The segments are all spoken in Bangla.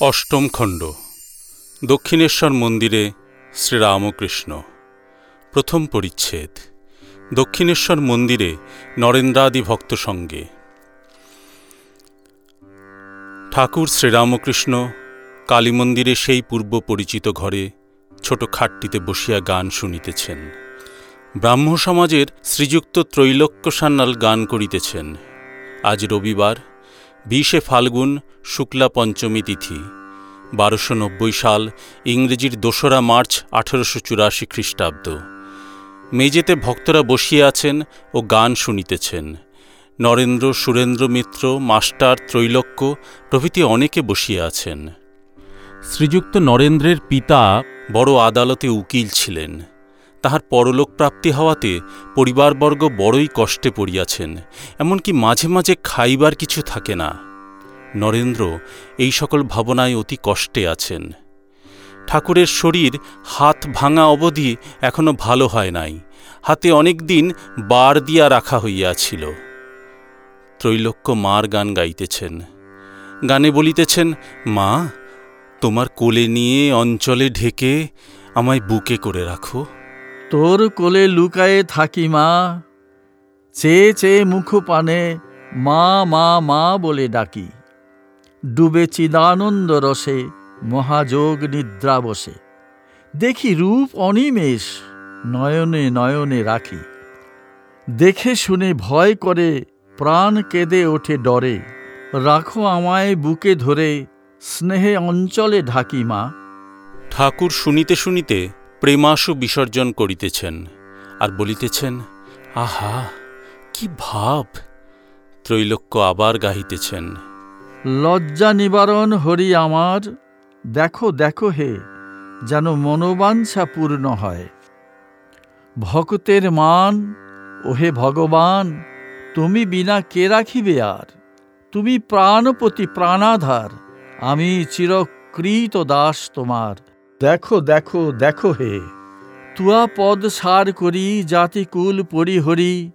অষ্টম খণ্ড, দক্ষিণেশ্বর মন্দিরে শ্রীরামকৃষ্ণ। প্রথম পরিচ্ছেদ, দক্ষিণেশ্বর মন্দিরে নরেন্দ্রাদি ভক্ত সঙ্গে। ঠাকুর শ্রীরামকৃষ্ণ কালী মন্দিরে সেই পূর্ব পরিচিত ঘরে ছোট খাটটিতে বসিয়া গান শুনিতেছেন। ব্রাহ্ম সমাজের শ্রীযুক্ত ত্রৈলোক্য সান্যাল গান করিতেছেন। আজ রবিবার বিশে ফাল্গুন শুক্লা পঞ্চমী তিথি, বারোশো নব্বই সাল, ইংরেজির দোসরা মার্চ আঠেরোশো চুরাশি খ্রিস্টাব্দ। মেজেতে ভক্তরা বসিয়ে আছেন ও গান শুনিতেছেন। নরেন্দ্র, সুরেন্দ্র মিত্র, মাস্টার, ত্রৈলোক্য প্রভৃতি অনেকে বসিয়ে আছেন। শ্রীযুক্ত নরেন্দ্রের পিতা বড় আদালতে উকিল ছিলেন। তাহার পরলোক প্রাপ্তি হওয়াতে পরিবারবর্গ বড়ই কষ্টে পড়িয়াছেন, এমনকি মাঝে মাঝে খাইবার কিছু থাকে না। নরেন্দ্র এই সকল ভাবনায় অতি কষ্টে আছেন। ঠাকুরের শরীর হাত ভাঙা অবধি এখনও ভালো হয় নাই, হাতে অনেক দিন বার দিয়া রাখা হইয়াছিল। ত্রৈলোক্য মার গান গাইতেছেন। গানে বলিতেছেন, মা, তোমার কোলে নিয়ে অঞ্চলে ঢেকে আমায় বুকে করে রাখো। তোর কোলে লুকায়ে থাকি মা। চেয়ে চেয়ে মুখ পানে মা মা মা বলে ডাকি। ডুবে চিদানন্দ রসে, মহাযোগ নিদ্রা বসে। দেখি রূপ অনিমেষ, নয়নে নয়নে রাখি। দেখে শুনে ভয় করে, প্রাণ কেঁদে ওঠে ডরে। রাখো আমায় বুকে ধরে, স্নেহে অঞ্চলে ঢাকি মা। ঠাকুর শুনিতে শুনিতে প্রেমাশু বিসর্জন করিতেছেন আর বলিতেছেন, আহা, কি ভাব! ত্রৈলোক্য আবার গাহিতেছেন, লজ্জা নিবারণ হরি আমার, দেখো দেখো হে, যেন মনোবাঞ্ছা পূর্ণ হয়। ভক্তের মান, ওহে ভগবান, তুমি বিনা কে রাখিবে আর? তুমি প্রাণপতি প্রাণাধার, আমি চিরকৃত দাস তোমার। দেখো দেখো দেখো হে। তুয়া পদ সার করি জাতিকুল পরিহরি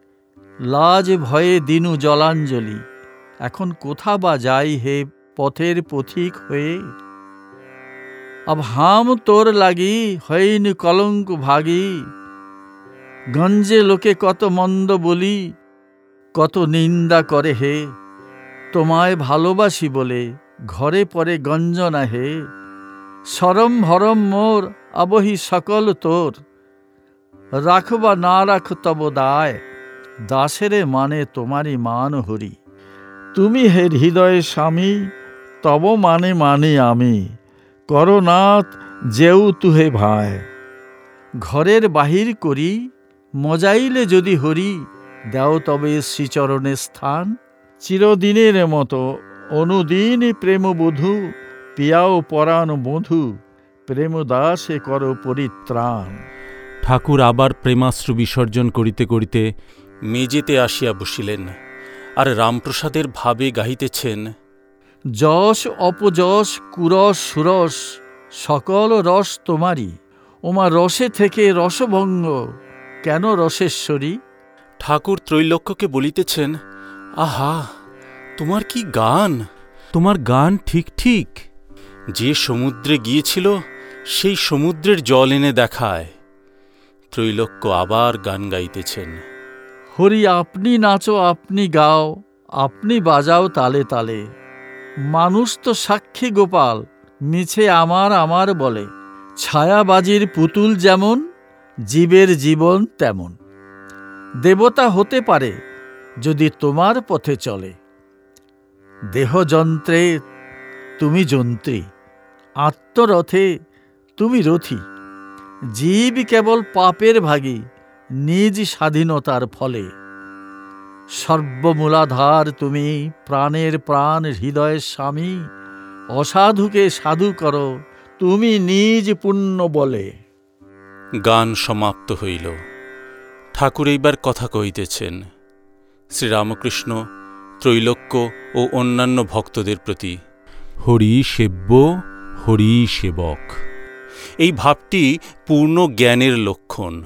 লাজ ভয়ে দিনু জলাঞ্জলি। এখন কোথা বা যাই হে পথের পথিক হয়ে? अब হাম তোর লাগি, হইন কলঙ্ক ভাগি। গঞ্জে লোকে কত মন্দ বলি, কত নিন্দা করে হে। তোমায় ভালোবাসি বলে, ঘরে পরে গঞ্জনা হে। সরম ভরম মোর আবহি সকল তোর। রাখ বা না রাখ তব দায়, দাসেরে মানে তোমারই মান হরি। তুমি হে হৃদয়ে স্বামী, তব মানে মানে আমি। করনাথ যেউ তুহে ভাই ঘরের বাহির করি, মজাইলে যদি হরি, দেও তবে শ্রীচরণের স্থান। চিরদিনের মতো অনুদিন প্রেমবধূ পিয়াও পরাণ বধূ প্রেমদাসে কর পরিত্রাণ। ঠাকুর আবার প্রেমাশ্রু বিসর্জন করিতে করিতে মেজেতে আসিয়া বসিলেন আর রামপ্রসাদের ভাবে গাহিতেছেন যশ অপযশ কুরস সুরস সকল রস তোমারই। ওমা রসে থেকে রসভঙ্গ কেন রসেশ্বরী? ঠাকুর ত্রৈলোক্যকে বলিতেছেন আহা তোমার কি গান? তোমার গান ঠিক ঠিক। যে সমুদ্রে গিয়েছিল, সেই সমুদ্রের জল এনে দেখায়। ত্রৈলোক্য আবার গান গাইতেছেন। হরি, আপনি নাচো, আপনি গাও, আপনি বাজাও তালে তালে। মানুষ তো সাক্ষী গোপাল, মিছে আমার আমার বলে। ছায়াবাজির পুতুল যেমন, জীবের জীবন তেমন। দেবতা হতে পারে, যদি তোমার পথে চলে। দেহযন্ত্রে তুমি যন্ত্রী। আত্মরথে তুমি রথী। জীব কেবল পাপের ভাগী নিজ স্বাধীনতার ফলে। সর্বমূলাধার তুমি প্রাণের প্রাণ হৃদয়ের স্বামী। অসাধুকে সাধু করো তুমি নিজ পুণ্য বলে। গান সমাপ্ত হইল। ঠাকুর এইবার কথা কহিতেছেন। শ্রীরামকৃষ্ণ ত্রৈলোক্য ও অন্যান্য ভক্তদের প্রতি। হরি সেব্য হরি সেবক এই ভাবটি পূর্ণ জ্ঞানের লক্ষণ।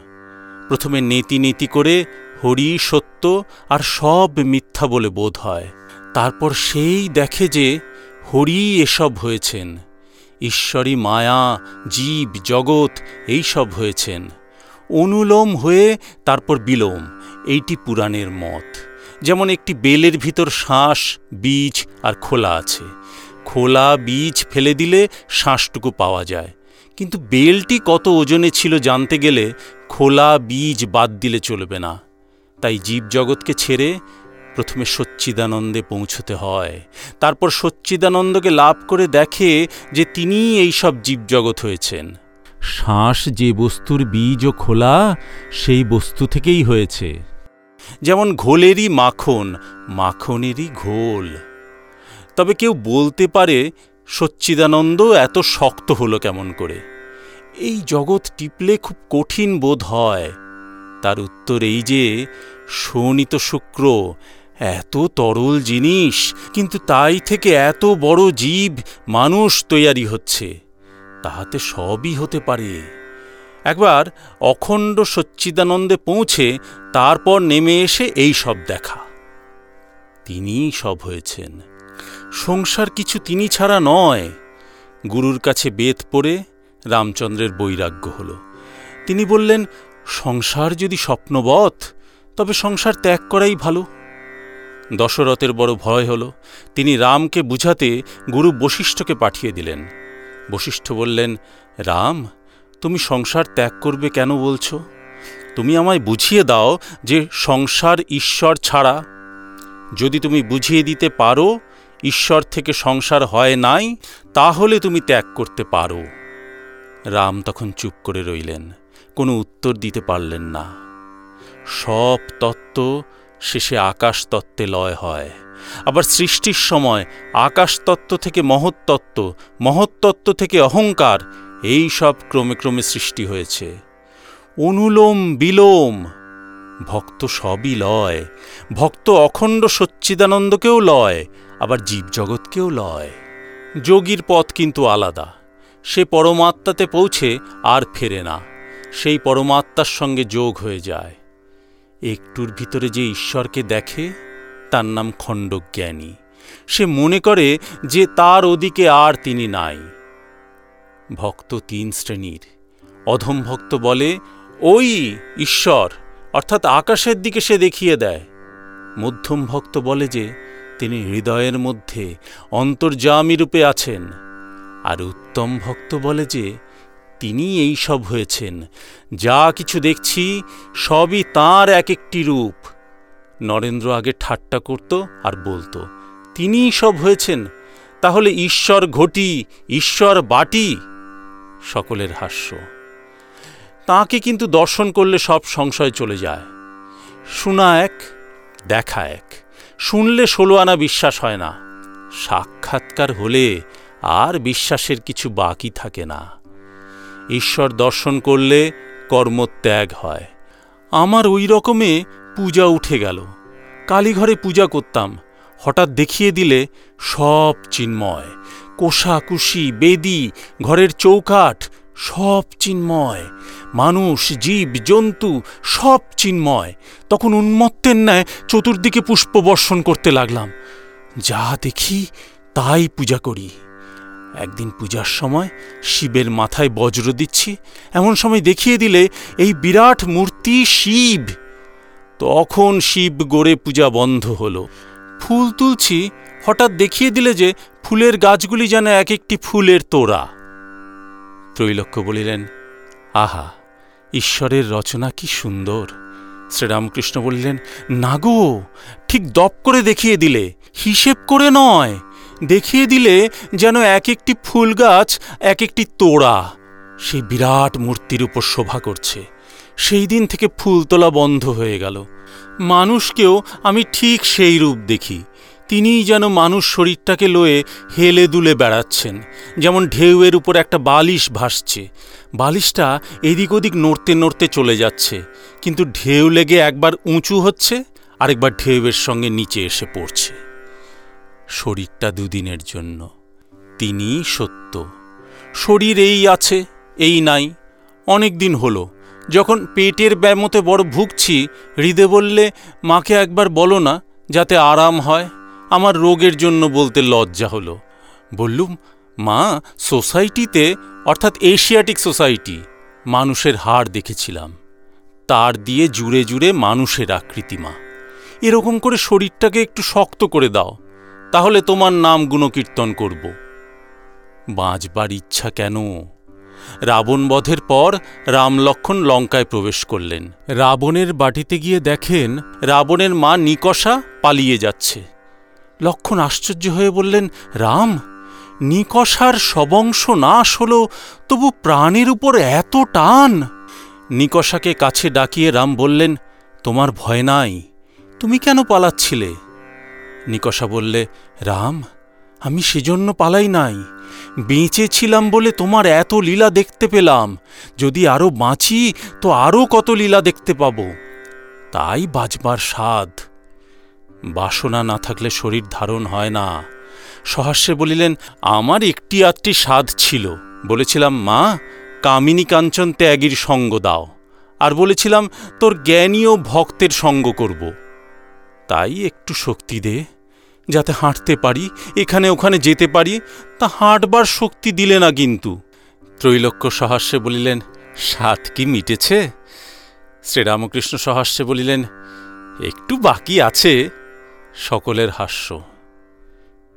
প্রথমে নেতি নেতি করে হরি সত্য আর সব মিথ্যা বলে বোধ হয়। তারপর সেই দেখে যে হরি এসব হয়েছেন। ঈশ্বরী মায়া, জীব, জগৎ এইসব হয়েছেন। অনুলোম হয়ে তারপর বিলোম, এইটি পুরাণের মত। যেমন একটি বেলের ভিতর শ্বাস, বীজ আর খোলা আছে। খোলা বীজ ফেলে দিলে শ্বাসটুকু পাওয়া যায়। কিন্তু বেলটি কত ওজনে ছিল জানতে গেলে খোলা বীজ বাদ দিলে চলবে না। তাই জীবজগৎকে ছেড়ে প্রথমে সচ্চিদানন্দে পৌঁছতে হয়। তারপর সচ্চিদানন্দকে লাভ করে দেখে যে তিনিই এই সব জীবজগৎ হয়েছেন। শ্বাস যে বস্তুর বীজ ও খোলা, সেই বস্তু থেকেই হয়েছে। যেমন ঘোলেরই মাখন, মাখনেরই ঘোল। তবে কেউ বলতে পারে সচ্চিদানন্দ এত শক্ত হলো কেমন করে। এই জগৎ টিপলে খুব কঠিন বোধ হয়। তার উত্তর এই যে, শোণিত শুক্র, এত তরল জিনিস, কিন্তু তাই থেকে এত বড় জীব, মানুষ তৈয়ারি হচ্ছে। তাহাতে সবই হতে পারে। একবার অখণ্ড সচ্চিদানন্দে পৌঁছে তারপর নেমে এসে এই সব দেখা। তিনিই সব হয়েছেন। সংসার কিছু তিনি ছাড়া নয়। গুরুর কাছে বেদ পড়ে রামচন্দ্রের বৈরাগ্য হল। তিনি বললেন, সংসার যদি স্বপ্নবৎ, তবে সংসার ত্যাগ করাই ভালো। দশরথের বড় ভয় হল। তিনি রামকে বুঝাতে গুরু বশিষ্ঠকে পাঠিয়ে দিলেন। বশিষ্ঠ বললেন, রাম, তুমি সংসার ত্যাগ করবে কেন বলছো? তুমি আমায় বুঝিয়ে দাও যে সংসার ঈশ্বর ছাড়া। যদি তুমি বুঝিয়ে দিতে পারো ঈশ্বর থেকে সংসার হয় নাই, তাহলে তুমি ত্যাগ করতে পারো। রাম তখন চুপ করে রইলেন, কোনো উত্তর দিতে পারলেন না। সব তত্ত্ব শেষে আকাশ তত্ত্বে লয় হয়। আবার সৃষ্টির সময় আকাশ তত্ত্ব থেকে মহত্তত্ত্ব মহত্তত্ত্ব থেকে অহংকার, এই সব ক্রমে ক্রমে সৃষ্টি হয়েছে। অনুলোম বিলোম ভক্ত সবই লয়। ভক্ত অখণ্ড সচ্চিদানন্দকেও লয়, আবার জীবজগৎকেও লয়। যোগীর পথ কিন্তু আলাদা। সে পরমাত্মাতে পৌঁছে আর ফেরে না। সেই পরমাত্মার সঙ্গে যোগ হয়ে যায়। একটুর ভিতরে যে ঈশ্বরকে দেখে, তার নাম খণ্ডজ্ঞানী। সে মনে করে যে তার ওদিকে আর তিনি নাই। ভক্ত তিন শ্রেণির। অধম ভক্ত বলে, ওই ঈশ্বর অর্থাৎ আকাশের দিকে সে দেখিয়ে দেয়। মধ্যম ভক্ত বলে যে, তিনি হৃদয়ের মধ্যে অন্তর্যামী রূপে আছেন। আর উত্তম ভক্ত বলে যে, তিনি এই সব হয়েছেন। যা কিছু দেখছি, সবই তার এক একটি রূপ। নরেন্দ্র আগে ঠাট্টা করত আর বলতো, তিনিই সব হয়েছেন, তাহলে ঈশ্বর ঘটি, ঈশ্বর বাটি? সকলের হাস্য। তাকে কিন্তু দর্শন করলে সব সংশয় চলে যায়। শোনা এক, দেখা এক। শুনলে ষোলো আনা বিশ্বাস হয় না। সাক্ষাৎকার হলে আর বিশ্বাসের কিছু বাকি থাকে না। ঈশ্বর দর্শন করলে কর্মত্যাগ হয়। আমার ওই রকমে পূজা উঠে গেল। কালীঘরে পূজা করতাম। হঠাৎ দেখিয়ে দিলে সব চিন্ময়। কোষাকুষি, বেদি, ঘরের চৌকাঠ, সব চিন্ময়। মানুষ, জীব, জন্তু, সব চিন্ময়। তখন উন্মত্তের ন্যায় চতুর্দিকে পুষ্প বর্ষণ করতে লাগলাম। যা দেখি তাই পূজা করি। একদিন পূজার সময় শিবের মাথায় বজ্র দিচ্ছি, এমন সময় দেখিয়ে দিলে এই বিরাট মূর্তি শিব। তখন শিব গড়ে পূজা বন্ধ হলো। ফুল তুলছি, হঠাৎ দেখিয়ে দিলে যে ফুলের গাছগুলি যেন এক একটি ফুলের তোড়া। ত্রৈলক্য বলিলেন, আহা ঈশ্বরের রচনা কি সুন্দর। শ্রীরামকৃষ্ণ বললেন, না গো, ঠিক দপ করে দেখিয়ে দিলে, হিসেব করে নয়। দেখিয়ে দিলে যেন এক একটি ফুল গাছ, এক একটি তোড়া। সেই বিরাট মূর্তির উপর শোভা করছে। সেই দিন থেকে ফুল তোলা বন্ধ হয়ে গেল। মানুষকেও আমি ঠিক সেই রূপ দেখি। তিনিই যেন মানুষ শরীরটাকে লয়ে হেলে দুলে বেড়াচ্ছেন, যেমন ঢেউয়ের উপর একটা বালিশ ভাসছে। বালিশটা এদিক ওদিক নড়তে নড়তে চলে যাচ্ছে, কিন্তু ঢেউ লেগে একবার উঁচু হচ্ছে, আরেকবার ঢেউয়ের সঙ্গে নিচে এসে পড়ছে। শরীরটা দুদিনের জন্য, তিনিই সত্য। শরীর এই আছে, এই নাই। অনেক দিন হলো, যখন পেটের ব্যামতে বড় ভুগছি হৃদে বললে, মাকে একবার বলো না, যাতে আরাম হয়। আমার রোগের জন্য বলতে লজ্জা হলো। বললুম, মা, সোসাইটিতে, অর্থাৎ এশিয়াটিক সোসাইটি, মানুষের হাড় দেখেছিলাম। তার দিয়ে জুড়ে জুড়ে মানুষের আকৃতি, মা। এরকম করে শরীরটাকে একটু শক্ত করে দাও, তাহলে তোমার নাম গুণকীর্তন করব। বাঁচবার ইচ্ছা কেন? রাবণ বধের পর রাম লক্ষণ লঙ্কায় প্রবেশ করলেন। রাবণের বাটিতে গিয়ে দেখেন, রাবণের মা নিকষা পালিয়ে যাচ্ছে। লক্ষণ আশ্চর্য হয়ে বললেন, রাম, নিকষার সবংশ নাশ হল, তবু প্রাণের উপর এত টান? নিকষাকে কাছে ডাকিয়ে রাম বললেন, তোমার ভয় নাই, তুমি কেন পালাচ্ছিলে? নিকষা বললে, রাম, আমি সেজন্য পালাই নাই বেঁচে ছিলাম বলে তোমার এত লীলা দেখতে পেলাম, যদি আরও বাঁচি, তো আরও কত লীলা দেখতে পাব। তাই বাজবার স্বাদ। বাসনা না থাকলে শরীর ধারণ হয় না। সহাস্যে বলিলেন, আমার একটি আধটি স্বাদ ছিল। বলেছিলাম, মা, কামিনী কাঞ্চন ত্যাগীর সঙ্গ দাও। আর বলেছিলাম, তোর জ্ঞানী ও ভক্তের সঙ্গ করব। তাই একটু শক্তি দে, যাতে হাঁটতে পারি, এখানে ওখানে যেতে পারি। তা হাঁটবার শক্তি দিলে না কিন্তু। ত্রৈলোক্য সহাস্যে বলিলেন স্বাদ কি মিটেছে? শ্রীরামকৃষ্ণ সহাস্যে বলিলেন, একটু বাকি আছে। সকলের হাস্য।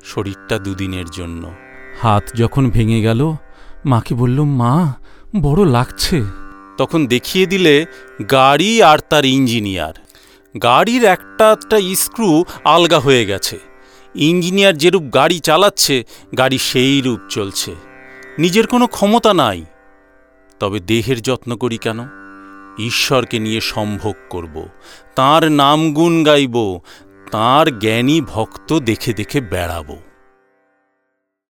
শরীরটা দুদিনের জন্য। হাত যখন ভেঙে গেল মাকে বলল মা বড় লাগছে। তখন দেখিয়ে দিলে গাড়ি আর তার ইঞ্জিনিয়ার। গাড়ির একটা একটা স্ক্রু আলগা হয়ে গেছে। ইঞ্জিনিয়ার যেরূপ গাড়ি চালাচ্ছে গাড়ি সেই রূপ চলছে। নিজের কোনো ক্ষমতা নাই। তবে দেহের যত্ন করি কেন? ঈশ্বরকে নিয়ে সম্ভোগ করব। তার নাম গুণ গাইব। তার জ্ঞানী ভক্ত দেখে দেখে বেড়াবো।